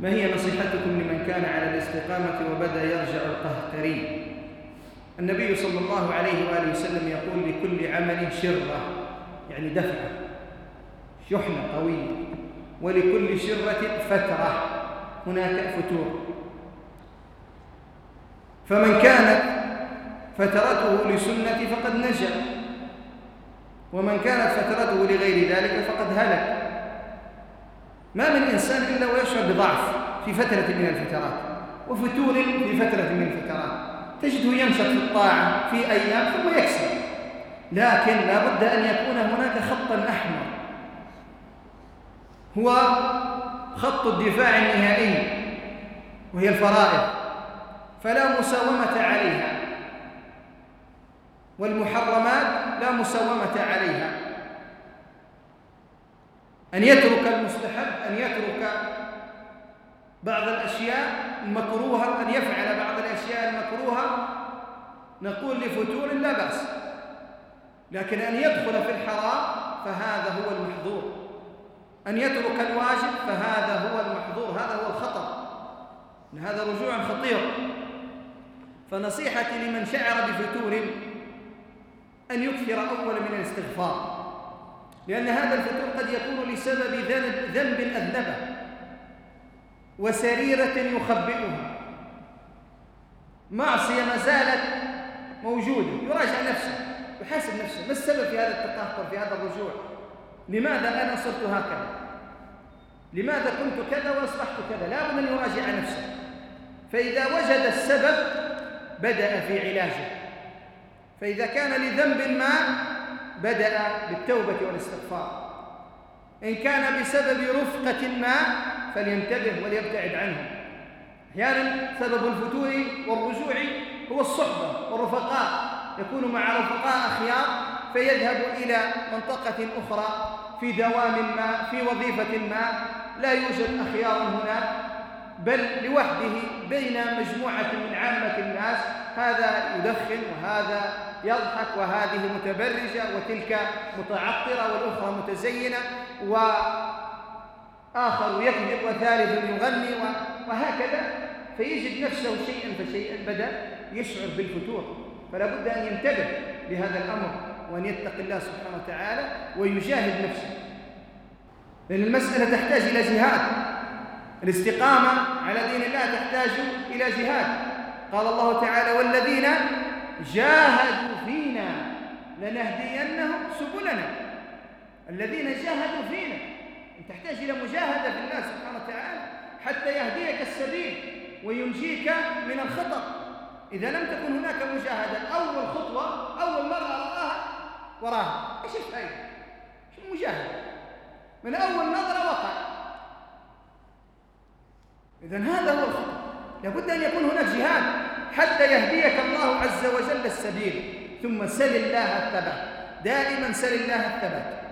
ما هي نصيحتكم لمن كان على الاستقامة وبدأ يرجع القهقري؟ النبي صلى الله عليه وآله وسلم يقول لكل عمل شرة يعني دفعة شحنة قوية ولكل شرة فترة هناك فتور. فمن كانت فترته لسنة فقد نجا ومن كانت فترته لغير ذلك فقد هلك. ما من إنسان إلا ويشعر بضعف في فترة من الفترات وفتور في فترة من الفترات. تجده ينشط في الطاعة في أيام ثم يكسر. لكن لا بد أن يكون هناك خطا أحمر. هو خط الدفاع النهائي وهي الفرائض فلا مساومة عليها. والمحرمات لا مساومة عليها. أن يترك المستحب أن يترك بعض الأشياء المكروهة أن يفعل بعض الأشياء المكروهة. نقول لفتور لا بأس لكن أن يدخل في الحرام فهذا هو المحظور. أن يترك الواجب فهذا هو المحظور هذا هو الخطر. هذا رجوع خطير. فنصيحتي لمن شعر بفتور أن يكثر أول من الاستغفار. لأن هذا الفتور قد يكون لسبب ذنب أذنبه وسريرة يخبئها معصية ما زالت موجودة. يراجع نفسه يحاسب نفسه. ما السبب في هذا التقهقر في هذا الرجوع؟ لماذا أنا صرت هكذا؟ لماذا كنت كذا وأصبحت كذا؟ لا بد أن يراجع نفسه. فإذا وجد السبب بدأ في علاجه. فإذا كان لذنب ما بدأ بالتوبة والاستغفار. إن كان بسبب رفقة ما فلينتبه وليبتعد عنه. أحيانا سبب الفتور والرجوع هو الصحبة والرفقاء. يكون مع رفقاء أخيار فيذهب إلى منطقة أخرى في دوام ما في وظيفة ما. لا يوجد أخيار هناك بل لوحده بين مجموعة من عامة الناس. هذا يدخن وهذا يضحك وهذه متبرجة وتلك متعطرة والأخرى متزينة وآخر يكذب وثالث يغني وهكذا. فيجد نفسه شيئا فشيئا بدأ يشعر بالفتور. فلا بد أن ينتبه لهذا الأمر وأن يتقي الله سبحانه وتعالى ويجاهد نفسه. لأن المسألة تحتاج إلى جهاد. الاستقامة على دين الله تحتاج إلى جهاد. قال الله تعالى والذين جاهدوا فينا لنهدينهم سبلنا. الذين جاهدوا فينا تحتاج إلى مجاهدة في الله سبحانه وتعالى حتى يهديك السبيل وينجيك من الخطر. إذا لم تكن هناك مجاهدة أول خطوة أول مرة رآها وراها. إيش الفائدة؟ شو المجاهدة؟ من أول نظرة وقع. إذا هذا هو الخطر. لابد أن يكون هناك جهاد. حتى يهديك الله عز وجل السبيل. ثم سل الله الثبات. دائما سل الله الثبات.